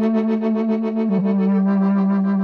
Thank you.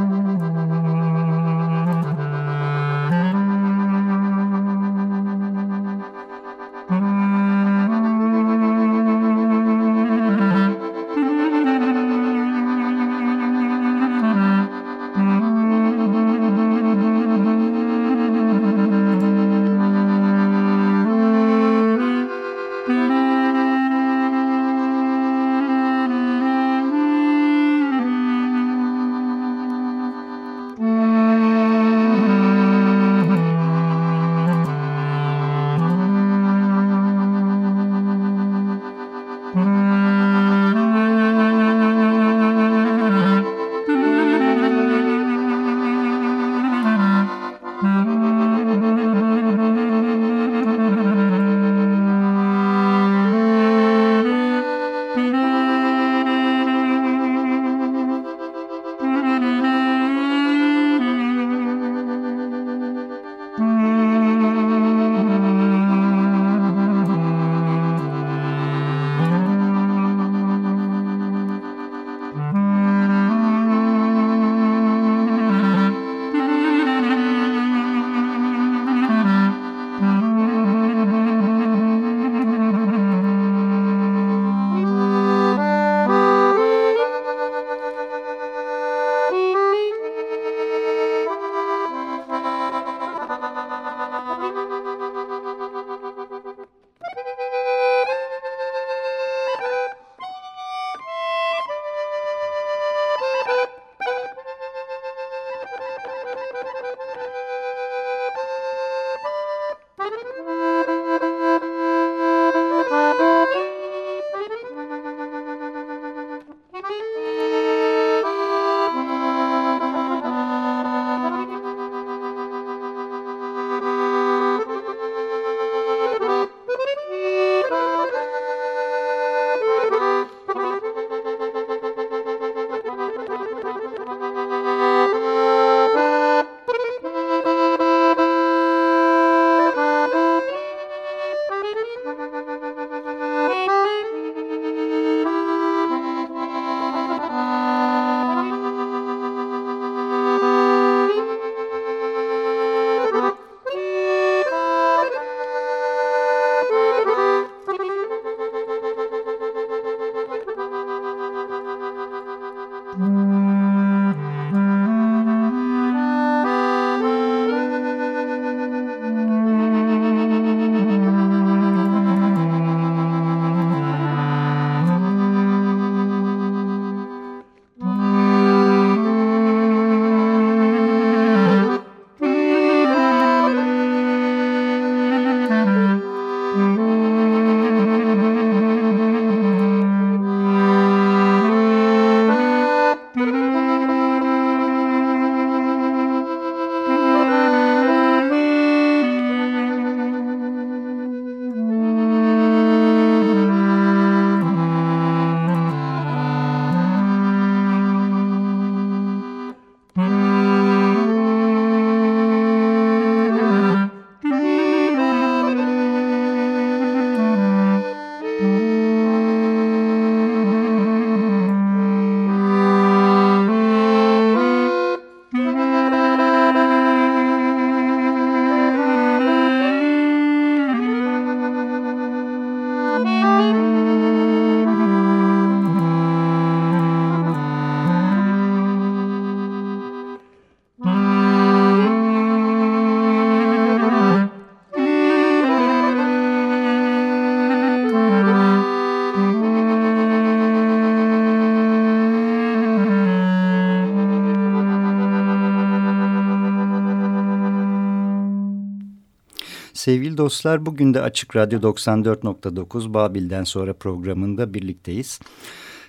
Sevgili dostlar bugün de Açık Radyo 94.9 Babil'den sonra programında birlikteyiz.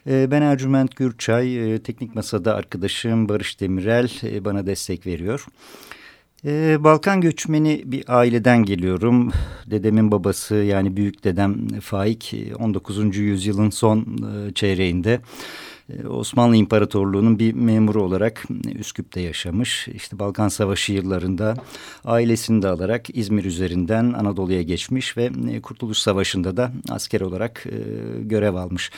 Ee, ben Ercüment Gürçay, ee, teknik masada arkadaşım Barış Demirel e, bana destek veriyor. Ee, Balkan göçmeni bir aileden geliyorum. Dedemin babası yani büyük dedem Faik 19. yüzyılın son e, çeyreğinde Osmanlı İmparatorluğu'nun bir memuru olarak Üsküp'te yaşamış. İşte Balkan Savaşı yıllarında ailesini de alarak İzmir üzerinden Anadolu'ya geçmiş ve e, Kurtuluş Savaşı'nda da asker olarak e, görev almış.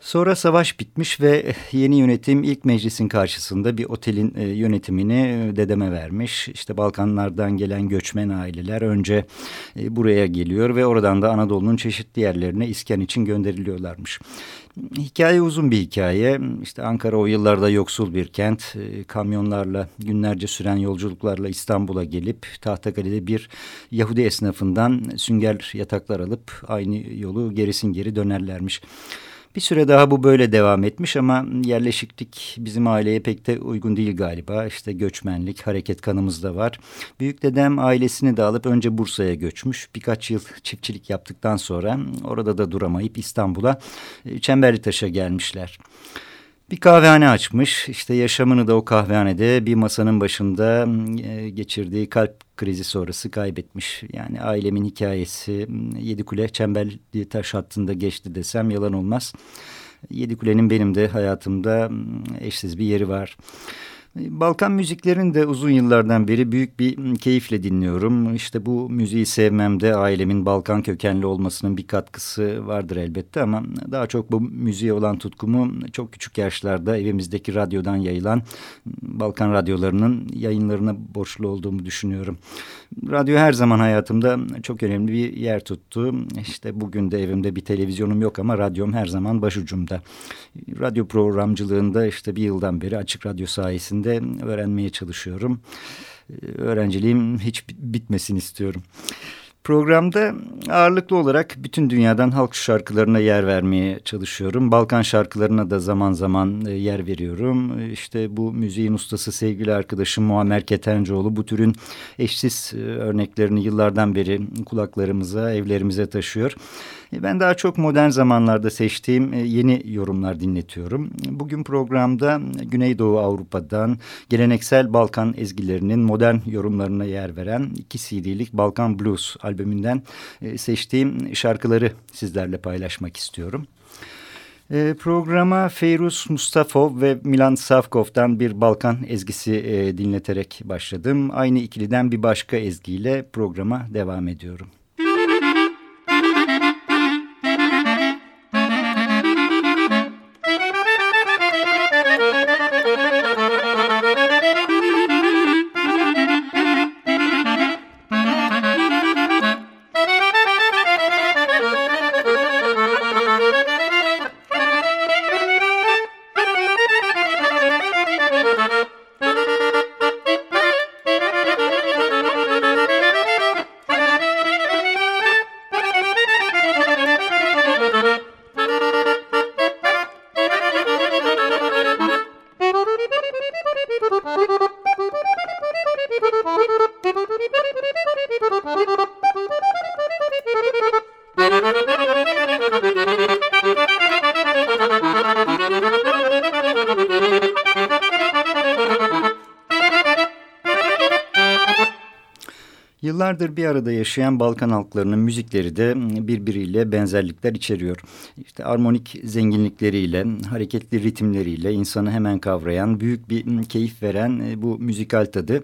Sonra savaş bitmiş ve yeni yönetim ilk meclisin karşısında bir otelin e, yönetimini dedeme vermiş. İşte Balkanlardan gelen göçmen aileler önce buraya geliyor ve oradan da Anadolu'nun çeşitli yerlerine iskan için gönderiliyorlarmış. Hikaye uzun bir hikaye. İşte Ankara o yıllarda yoksul bir kent. E, kamyonlarla günlerce süren yolculuklarla İstanbul'a gelip Tahtakale'de bir Yahudi esnafından sünger yataklar alıp aynı yolu gerisin geri dönerlermiş. Bir süre daha bu böyle devam etmiş ama yerleşiklik bizim aileye pek de uygun değil galiba. İşte göçmenlik, hareket kanımızda var. Büyük dedem ailesini de alıp önce Bursa'ya göçmüş. Birkaç yıl çiftçilik yaptıktan sonra orada da duramayıp İstanbul'a e, Çemberlitaş'a gelmişler. Bir kahvehane açmış. İşte yaşamını da o kahvehanede bir masanın başında e, geçirdiği kalp krizi sonrası kaybetmiş. Yani ailemin hikayesi Yedikule Çemberli Taş hattında geçti desem yalan olmaz. Yedikule'nin benim de hayatımda eşsiz bir yeri var. Balkan müziklerini de uzun yıllardan beri büyük bir keyifle dinliyorum. İşte bu müziği sevmemde ailemin Balkan kökenli olmasının bir katkısı vardır elbette ama daha çok bu müziğe olan tutkumu çok küçük yaşlarda evimizdeki radyodan yayılan Balkan radyolarının yayınlarına borçlu olduğumu düşünüyorum. Radyo her zaman hayatımda çok önemli bir yer tuttu. İşte bugün de evimde bir televizyonum yok ama radyom her zaman başucumda. Radyo programcılığında işte bir yıldan beri Açık Radyo sayesinde öğrenmeye çalışıyorum. Öğrenciliğim hiç bitmesin istiyorum. Programda ağırlıklı olarak bütün dünyadan halk şarkılarına yer vermeye çalışıyorum. Balkan şarkılarına da zaman zaman e, yer veriyorum. İşte bu müziğin ustası sevgili arkadaşım Muammer Ketencoğlu bu türün eşsiz e, örneklerini yıllardan beri kulaklarımıza, evlerimize taşıyor. E, ben daha çok modern zamanlarda seçtiğim e, yeni yorumlar dinletiyorum. Bugün programda Güneydoğu Avrupa'dan geleneksel Balkan ezgilerinin modern yorumlarına yer veren iki CD'lik Balkan Blues albümünden e, seçtiğim şarkıları sizlerle paylaşmak istiyorum. programa Feyruz Mustafov ve Milan Savkov'dan bir Balkan ezgisi dinleterek başladım. Aynı ikiliden bir başka ezgiyle programa devam ediyorum. Yıllardır bir arada yaşayan Balkan halklarının müzikleri de birbiriyle benzerlikler içeriyor. İşte armonik zenginlikleriyle, hareketli ritimleriyle insanı hemen kavrayan, büyük bir keyif veren e, bu müzikal tadı.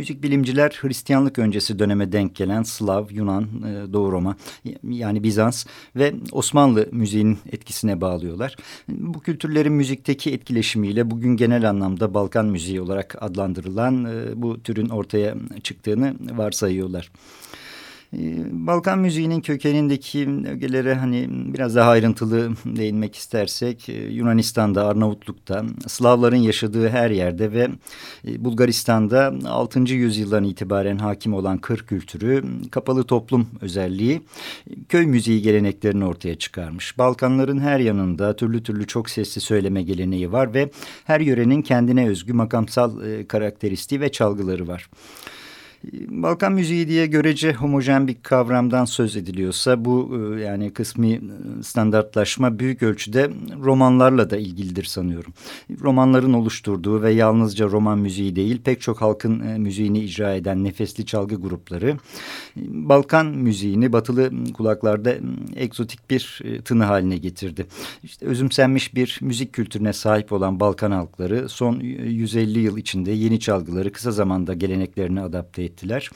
Müzik bilimciler Hristiyanlık öncesi döneme denk gelen Slav, Yunan, e, Doğu Roma yani Bizans ve Osmanlı müziğinin etkisine bağlıyorlar. Bu kültürlerin müzikteki etkileşimiyle bugün genel anlamda Balkan müziği olarak adlandırılan e, bu türün ortaya çıktığını varsayıyorlar sayıyorlar. Balkan müziğinin kökenindeki ögelere hani biraz daha ayrıntılı değinmek istersek e, Yunanistan'da, Arnavutluk'ta, Slavların yaşadığı her yerde ve e, Bulgaristan'da 6. yüzyıldan itibaren hakim olan kır kültürü, kapalı toplum özelliği köy müziği geleneklerini ortaya çıkarmış. Balkanların her yanında türlü türlü çok sesli söyleme geleneği var ve her yörenin kendine özgü makamsal e, karakteristiği ve çalgıları var. Balkan müziği diye görece homojen bir kavramdan söz ediliyorsa bu e, yani kısmi e, standartlaşma büyük ölçüde romanlarla da ilgilidir sanıyorum. Romanların oluşturduğu ve yalnızca roman müziği değil pek çok halkın e, müziğini icra eden nefesli çalgı grupları Balkan müziğini batılı kulaklarda egzotik bir tını haline getirdi. İşte özümsenmiş bir müzik kültürüne sahip olan Balkan halkları son 150 yıl içinde yeni çalgıları kısa zamanda geleneklerini adapte ettiler.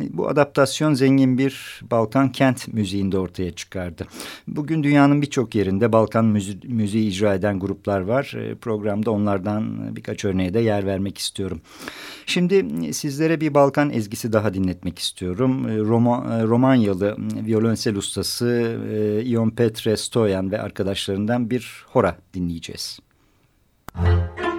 Bu adaptasyon zengin bir Balkan kent müziğinde ortaya çıkardı. Bugün dünyanın birçok yerinde Balkan müzi müziği icra eden gruplar var. E, programda onlardan birkaç örneğe de yer vermek istiyorum. Şimdi sizlere bir Balkan ezgisi daha dinletmek istiyorum. E, Roma, e, Romanyalı violonsel ustası Ion Petre Stoyan ve arkadaşlarından bir hora dinleyeceğiz. Müzik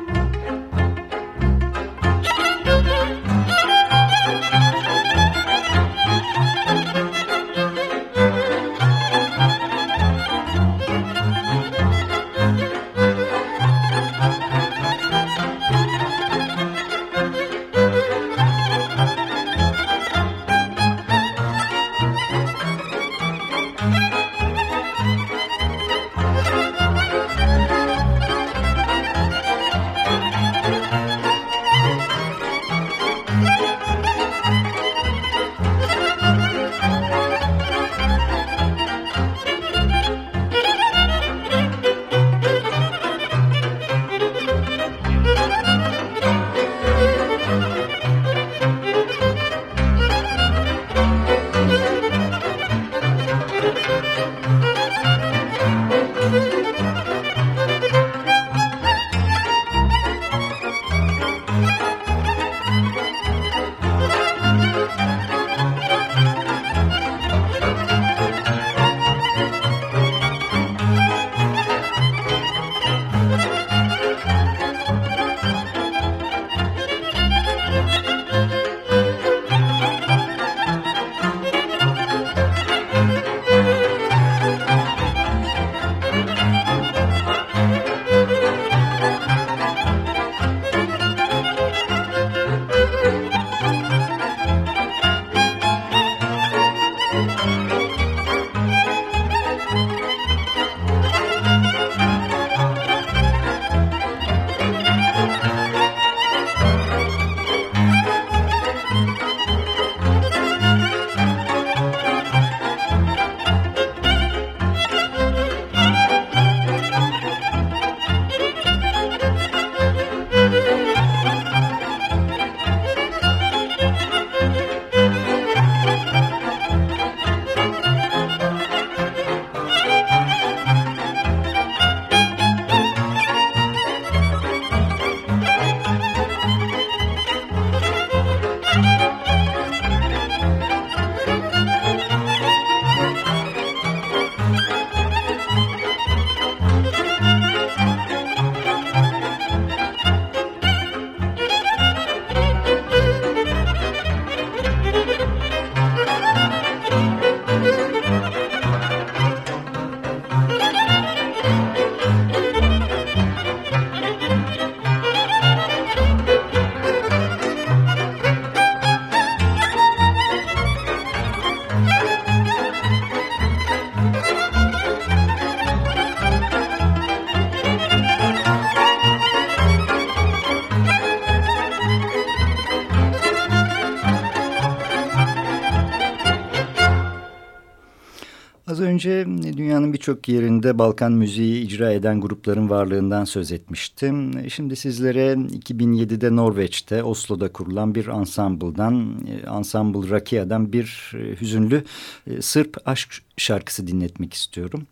birçok yerinde Balkan müziği icra eden grupların varlığından söz etmiştim. Şimdi sizlere 2007'de Norveç'te Oslo'da kurulan bir ansambuldan, Ensemble Rakia'dan bir e, hüzünlü e, Sırp aşk şarkısı dinletmek istiyorum.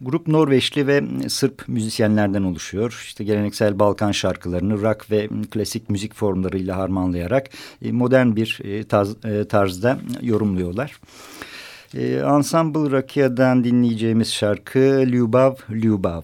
Grup Norveçli ve Sırp müzisyenlerden oluşuyor. İşte geleneksel Balkan şarkılarını rock ve klasik müzik formlarıyla harmanlayarak e, modern bir tarzda yorumluyorlar. E, Ensemble Rakia'dan dinleyeceğimiz şarkı Lyubav Lyubav.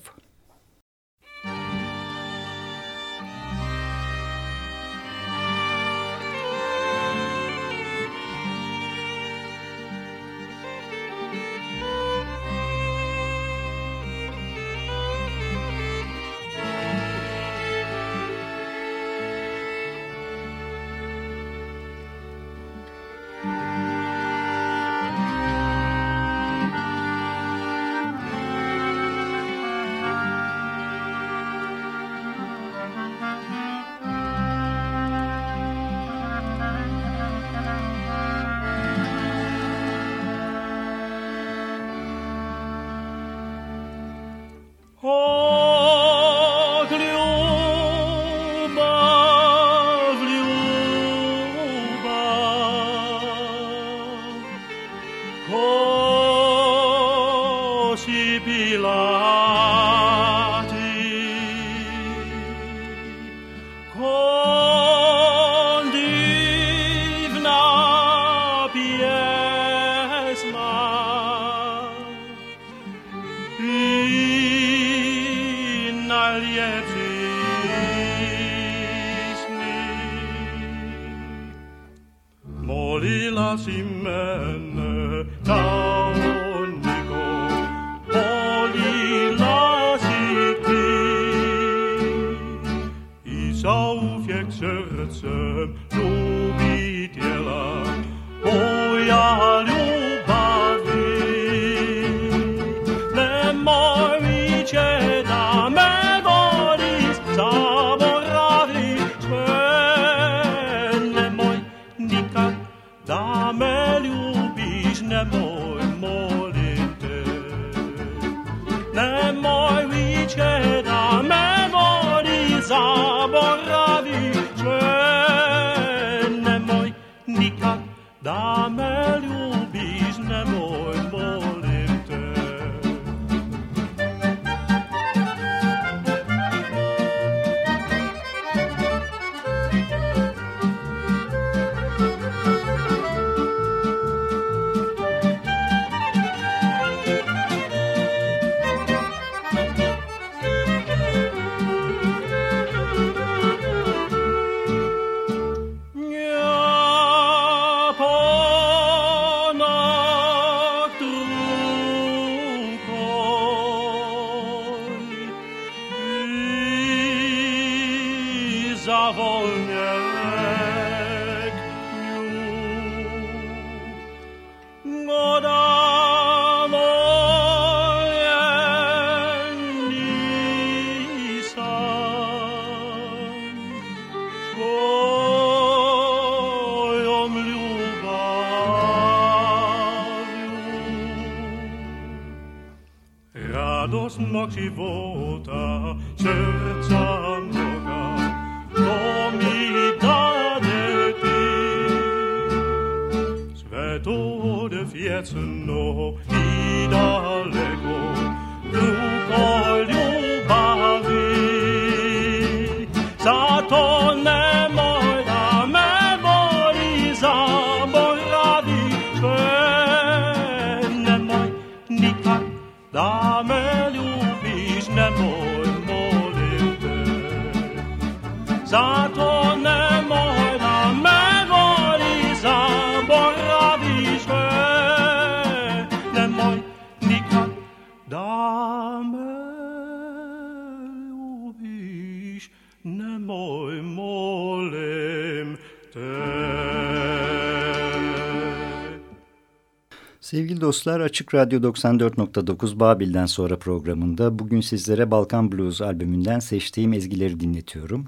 Sevgili dostlar Açık Radyo 94.9 Babil'den sonra programında bugün sizlere Balkan Blues albümünden seçtiğim ezgileri dinletiyorum.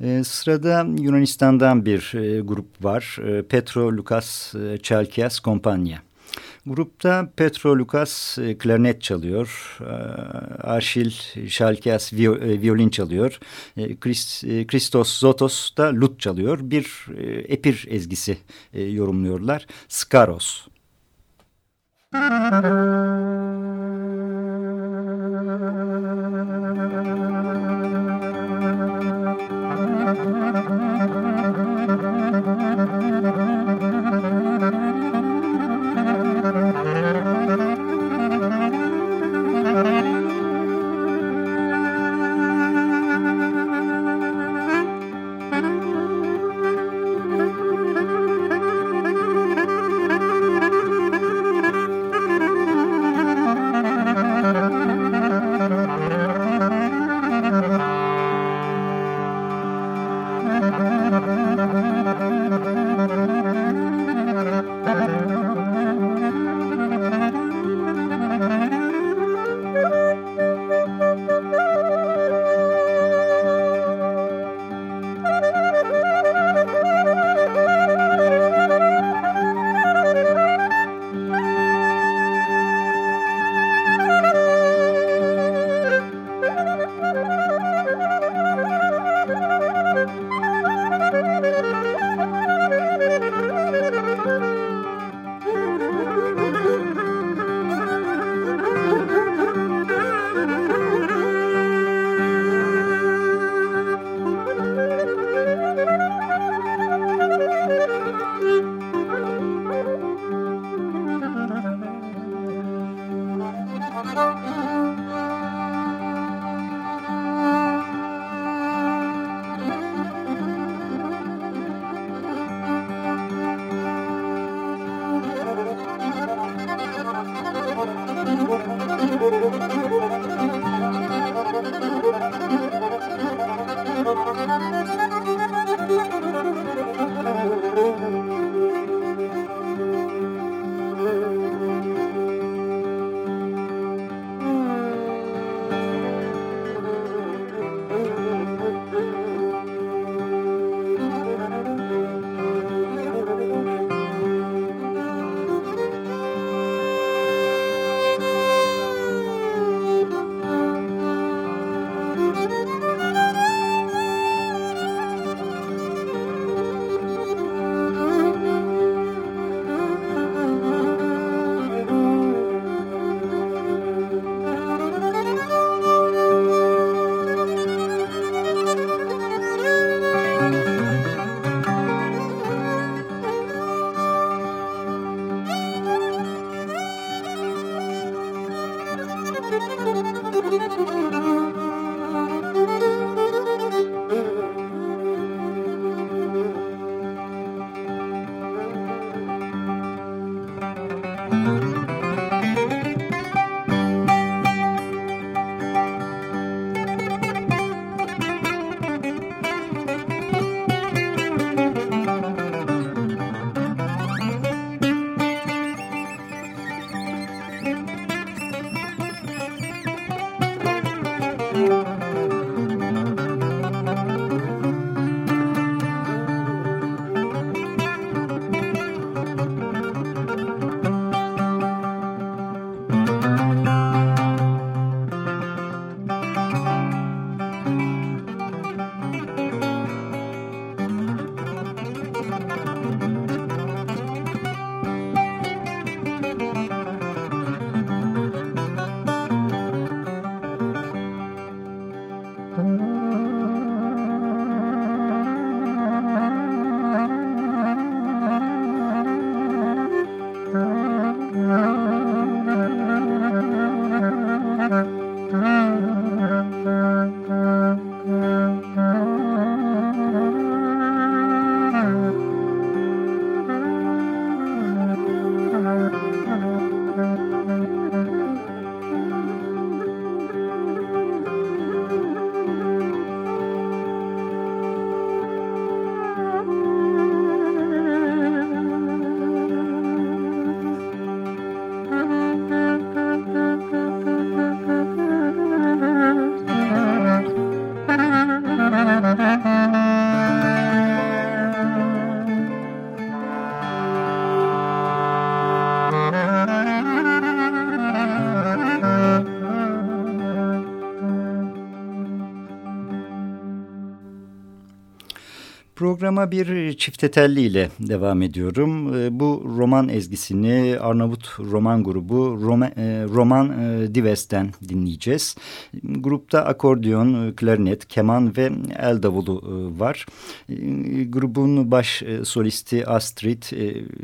Ee, sırada Yunanistan'dan bir e, grup var. E, Petro Lukas e, Chalkias Kompanya. Grupta Petro Lukas e, klarnet çalıyor, e, Arşil Şalkias viol, violin çalıyor, e, Christ, Christos Zotos da lut çalıyor. Bir epir ezgisi yorumluyorlar. Skaros. Thank. Programa bir çiftetelli ile devam ediyorum. Ee, bu roman ezgisini Arnavut roman grubu e, Roman e, Dives'ten dinleyeceğiz. Grupta akordeon, klarnet, keman ve el davulu e, var. Grubun baş solisti Astrid,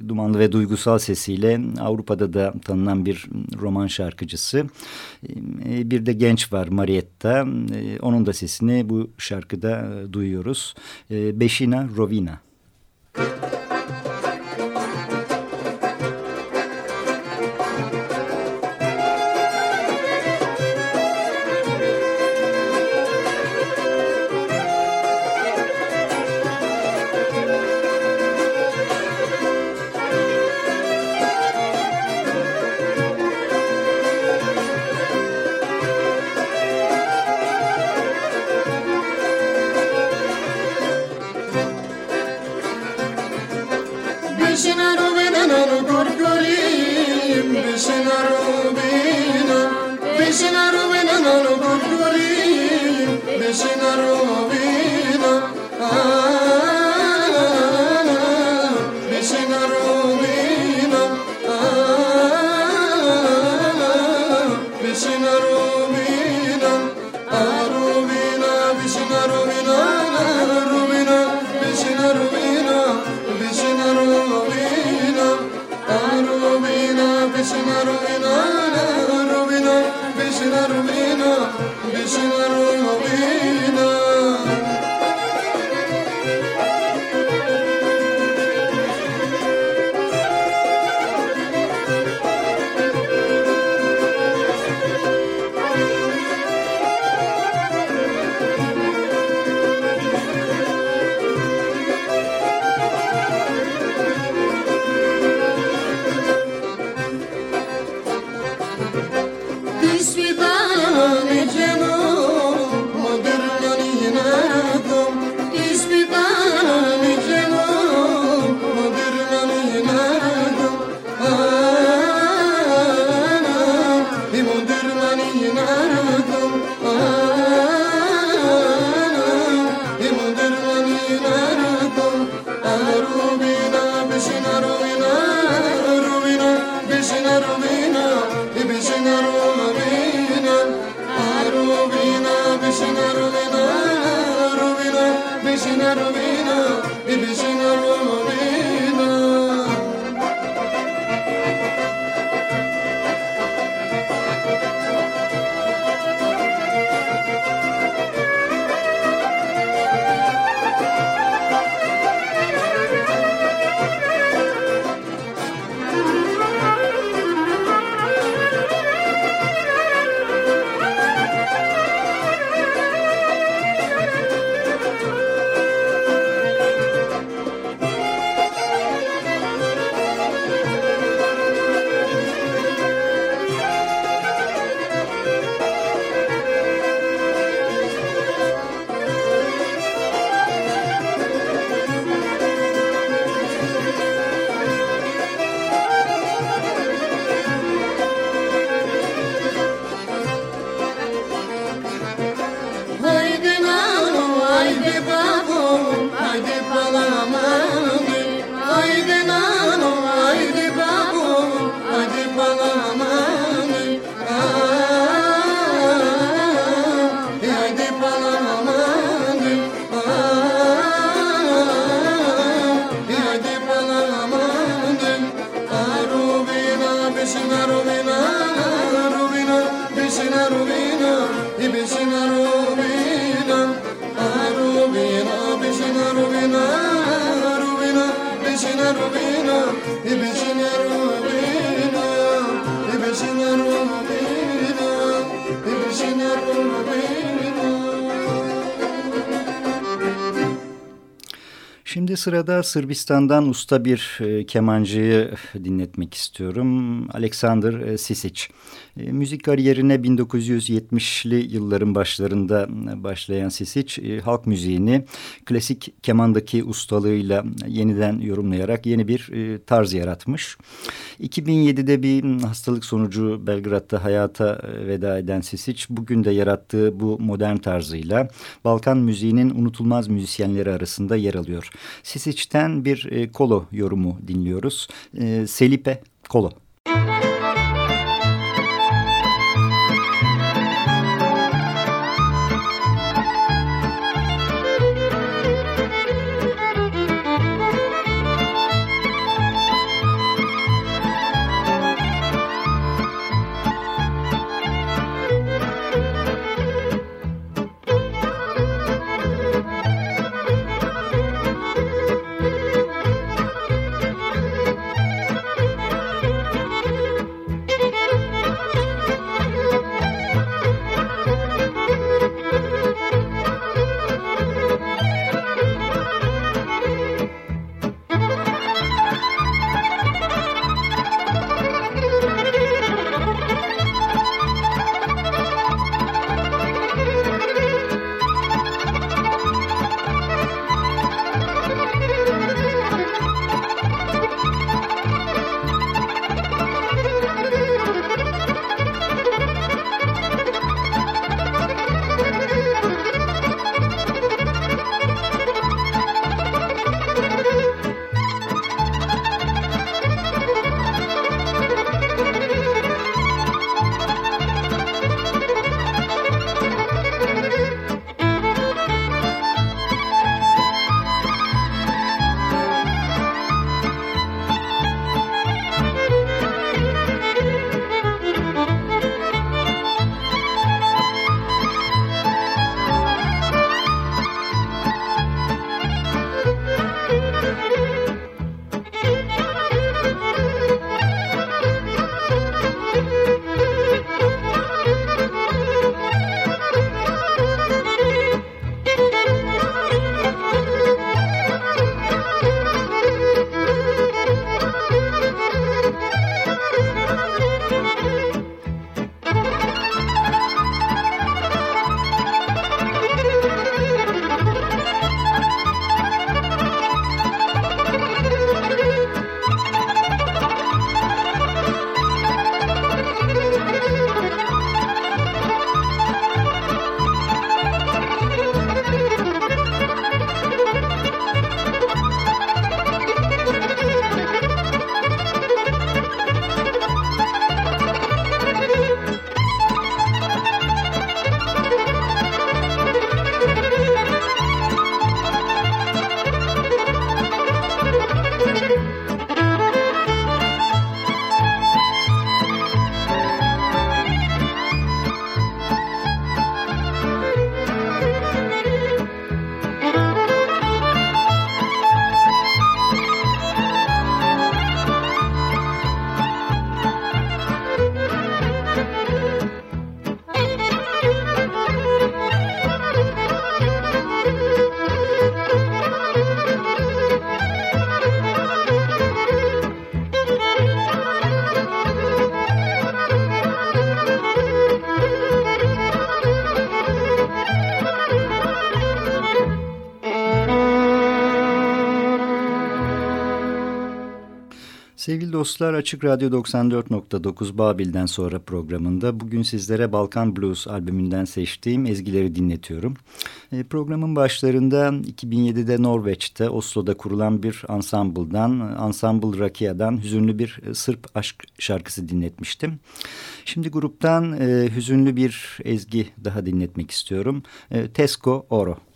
dumanlı ve duygusal sesiyle Avrupa'da da tanınan bir roman şarkıcısı. Bir de genç var Marietta. Onun da sesini bu şarkıda duyuyoruz. Rovina. Şimdi sırada Sırbistan'dan usta bir e, kemancıyı dinletmek istiyorum. Alexander e, Sisic. E, müzik kariyerine 1970'li yılların başlarında başlayan Sisic, e, halk müziğini klasik kemandaki ustalığıyla yeniden yorumlayarak yeni bir e, tarz yaratmış. 2007'de bir hastalık sonucu Belgrad'da hayata e, veda eden Sisic bugün de yarattığı bu modern tarzıyla Balkan müziğinin unutulmaz müzisyenleri arasında yer alıyor. Sisic'ten bir e, kolo yorumu dinliyoruz. E, Selipe Kolo. Sevgili dostlar Açık Radyo 94.9 Babil'den sonra programında bugün sizlere Balkan Blues albümünden seçtiğim ezgileri dinletiyorum. E, programın başlarında 2007'de Norveç'te Oslo'da kurulan bir ansambuldan, Ensemble Rakia'dan hüzünlü bir Sırp aşk şarkısı dinletmiştim. Şimdi gruptan e, hüzünlü bir ezgi daha dinletmek istiyorum. E, Tesco Oro.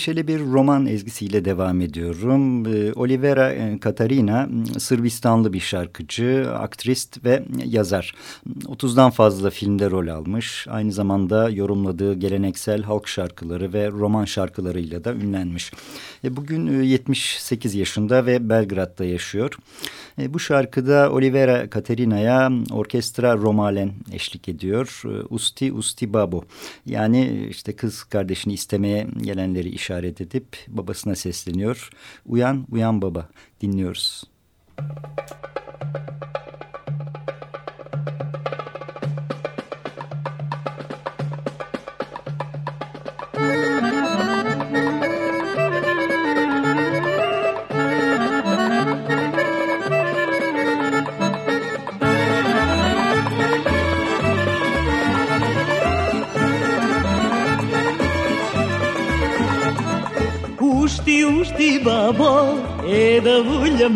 Neşeli bir roman ezgisiyle devam ediyorum. Ee, Olivera Katarina, Sırbistanlı bir şarkıcı, aktrist ve yazar. 30'dan fazla filmde rol almış. Aynı zamanda yorumladığı geleneksel halk şarkıları ve roman şarkılarıyla da ünlenmiş. E, bugün 78 yaşında ve Belgrad'da yaşıyor. E, bu şarkıda Olivera Katerina'ya orkestra Romalen eşlik ediyor. E, Usti Usti Babo yani işte kız kardeşini istemeye gelenleri işaret edip babasına sesleniyor. Uyan uyan baba dinliyoruz.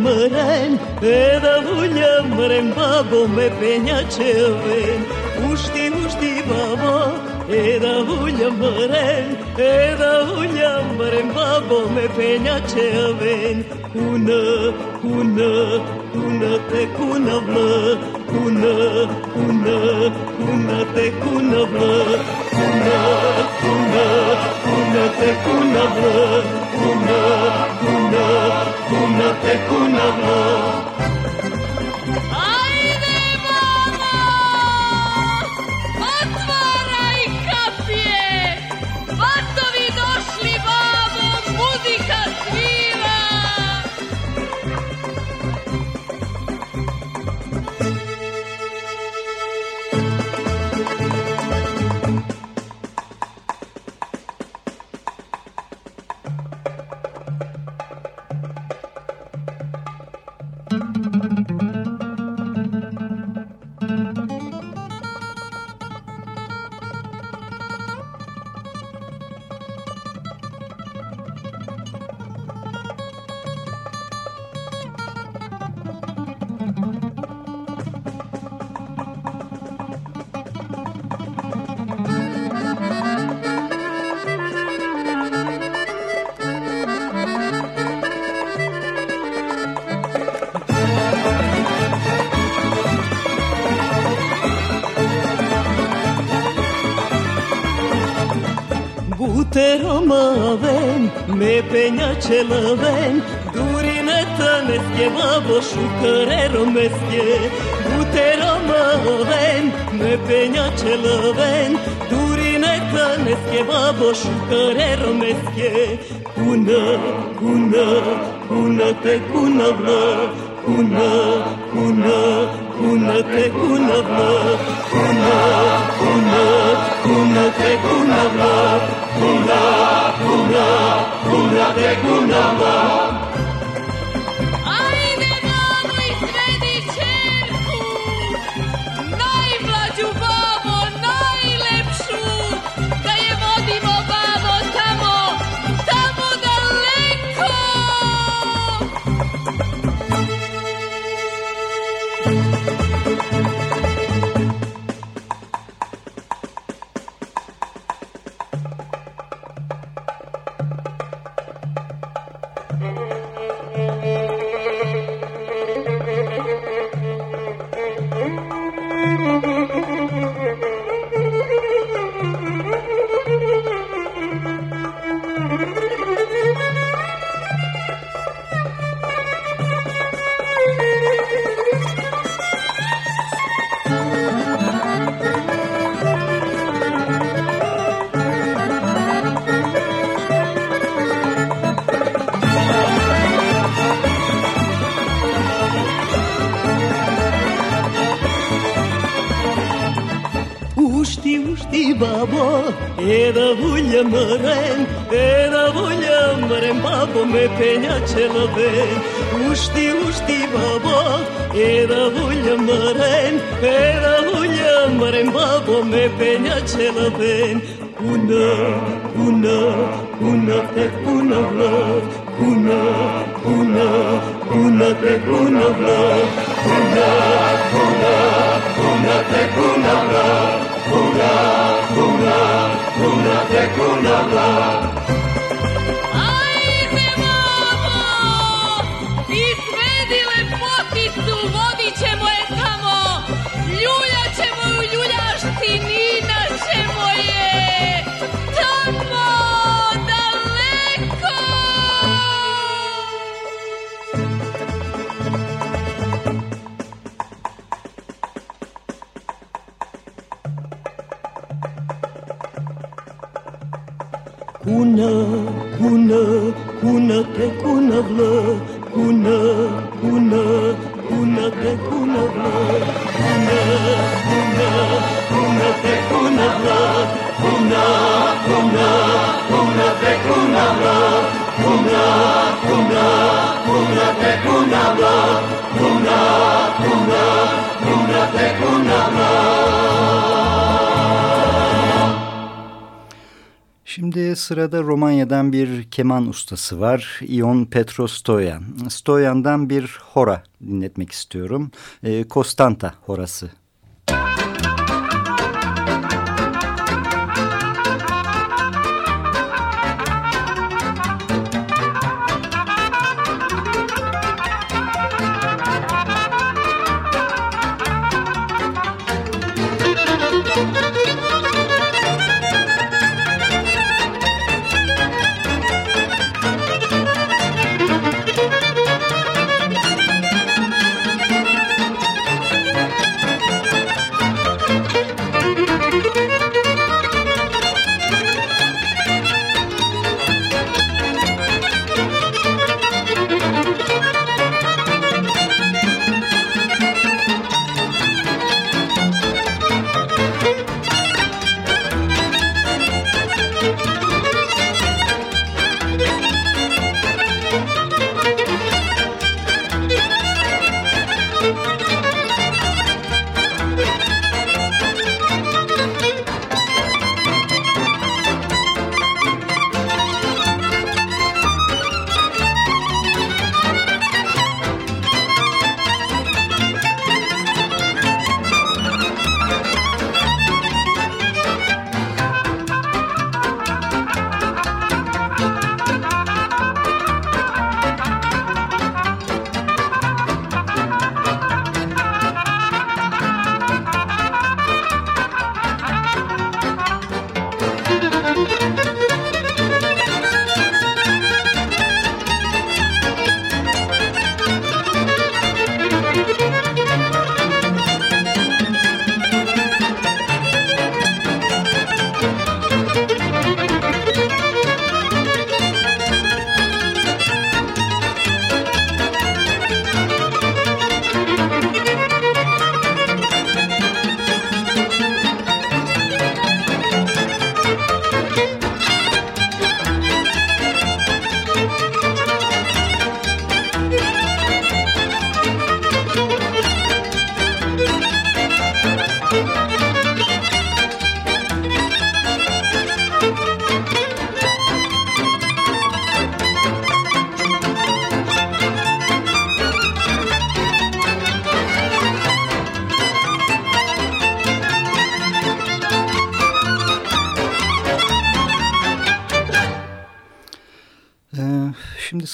mërem Edhe vullë mërem babo me penja qeve Ushti, ushti babo Edhe vullë mërem Edhe vullë mërem babo me penja qeve Kunë, kunë, kunë te kunë vlë Kunë, kunë, kunë te kunë vlë. Kunë, kunë, kunë te kunë vlë. kună, kună, kună te kună. măven, me peña ce măven, durine tănesche, mă șucăre romesche, butero măven, me peña ce măven, durine tănesche, mă șucăre romesche, cună, cună, cună te cună vlă, cună, cună, cună te cună vlă, cună, cună, cună te cună vlă, Guna, Guna, Guna de Gunama. Era vulje më rem, edhe vulje më rem Babo me penya që lë Usti usti babo, era vulje më rem Edhe vulje Babo me penya që lë Una, una, una te una vla, una, una, una te una vla, una, una, una te una punë una, una, kuna te kunama Ajde babo, izvedi lepoticu, vodit ćemo je tamo, ljuljaćemo u ljuljaštini Kuna, Kuna, Kuna te Kuna vla. Kuna, Kuna, Kuna te Kuna vla. Kuna, Kuna, Kuna te Kuna vla. Kuna, Kuna, Kuna te Kuna vla. Kuna, Kuna, Kuna te cunăvlă, cună, cună, cună, te cunăvlă. Şimdi sırada Romanya'dan bir keman ustası var. Ion Petro Stoyan. Stoyan'dan bir hora dinletmek istiyorum. E, Konstanta horası.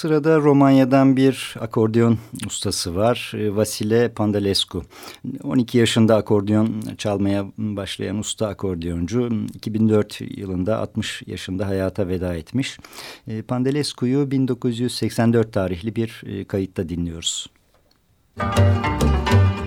Sırada Romanya'dan bir akordeon ustası var. E, Vasile Pandalescu. 12 yaşında akordeon çalmaya başlayan usta akordeoncu. 2004 yılında 60 yaşında hayata veda etmiş. E, Pandalescu'yu 1984 tarihli bir e, kayıtta dinliyoruz. Müzik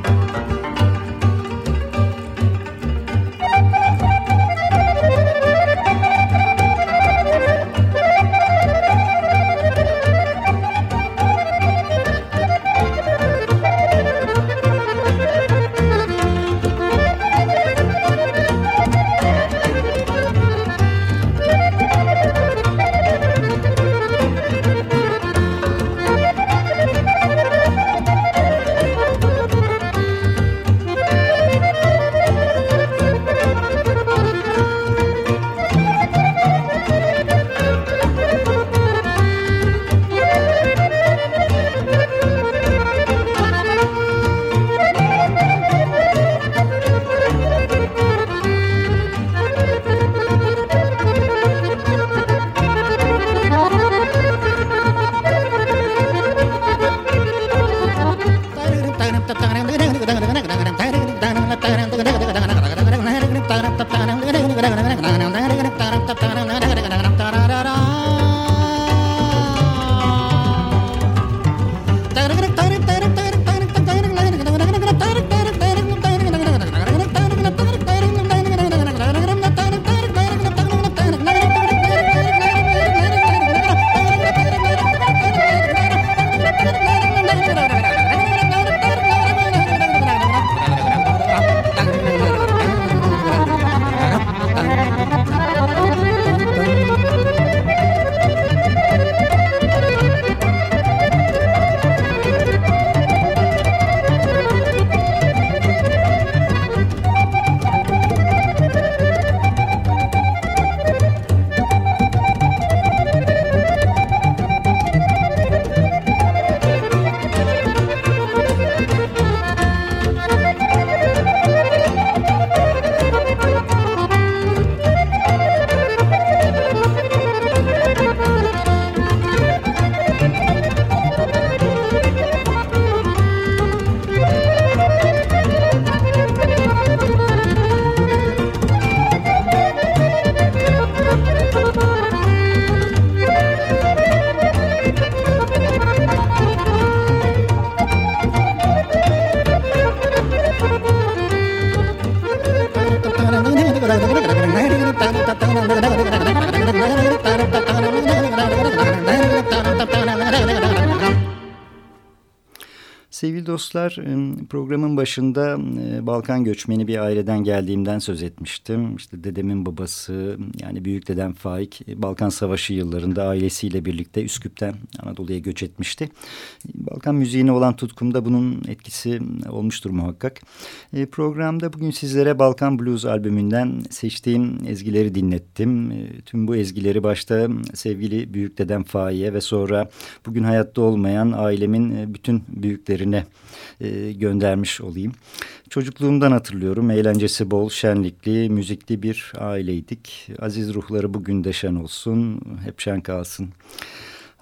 dostlar programın başında Balkan göçmeni bir aileden geldiğimden söz etmiştim. İşte dedemin babası yani büyük dedem Faik Balkan Savaşı yıllarında ailesiyle birlikte Üsküp'ten Anadolu'ya göç etmişti. Balkan müziğine olan tutkumda bunun etkisi olmuştur muhakkak. Programda bugün sizlere Balkan Blues albümünden seçtiğim ezgileri dinlettim. Tüm bu ezgileri başta sevgili büyük dedem Faik'e ve sonra bugün hayatta olmayan ailemin bütün büyükleri birine e, göndermiş olayım. Çocukluğumdan hatırlıyorum. Eğlencesi bol, şenlikli, müzikli bir aileydik. Aziz ruhları bugün de şen olsun, hep şen kalsın.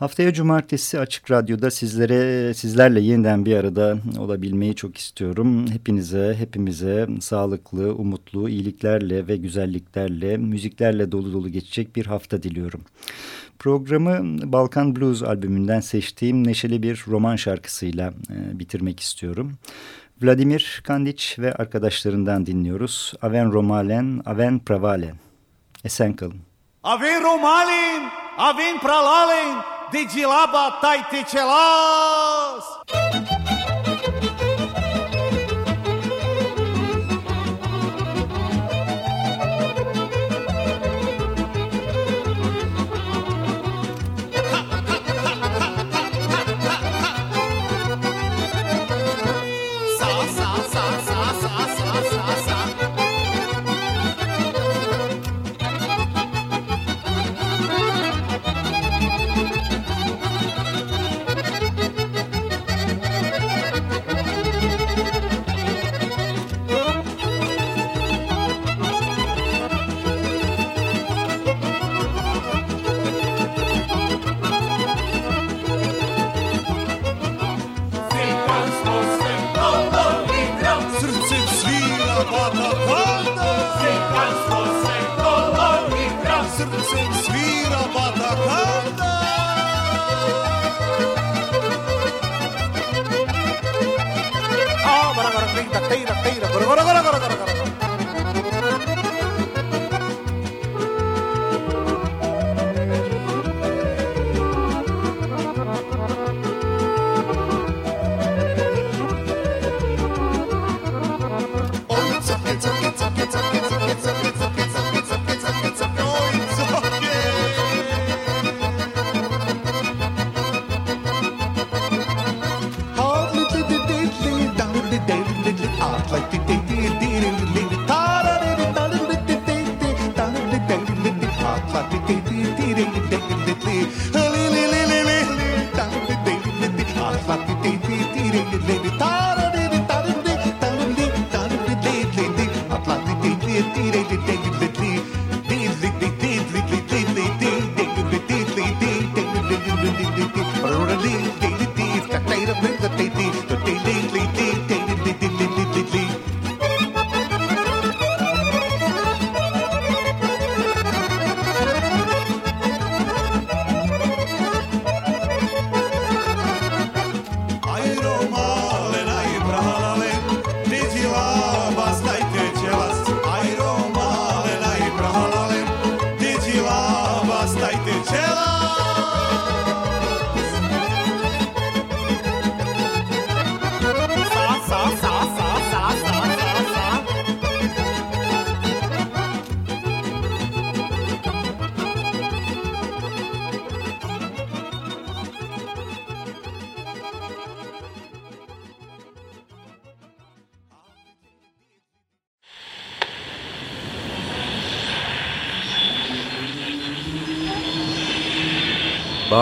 Haftaya cumartesi Açık Radyo'da sizlere sizlerle yeniden bir arada olabilmeyi çok istiyorum. Hepinize, hepimize sağlıklı, umutlu, iyiliklerle ve güzelliklerle, müziklerle dolu dolu geçecek bir hafta diliyorum. Programı Balkan Blues albümünden seçtiğim neşeli bir roman şarkısıyla e, bitirmek istiyorum. Vladimir Kandiç ve arkadaşlarından dinliyoruz. Aven Romalen, Aven Pravalen. Esen kalın. Aven Romalen, Aven Pralalen, de Ah, teira, teira, agora, agora, agora, agora, agora. like you.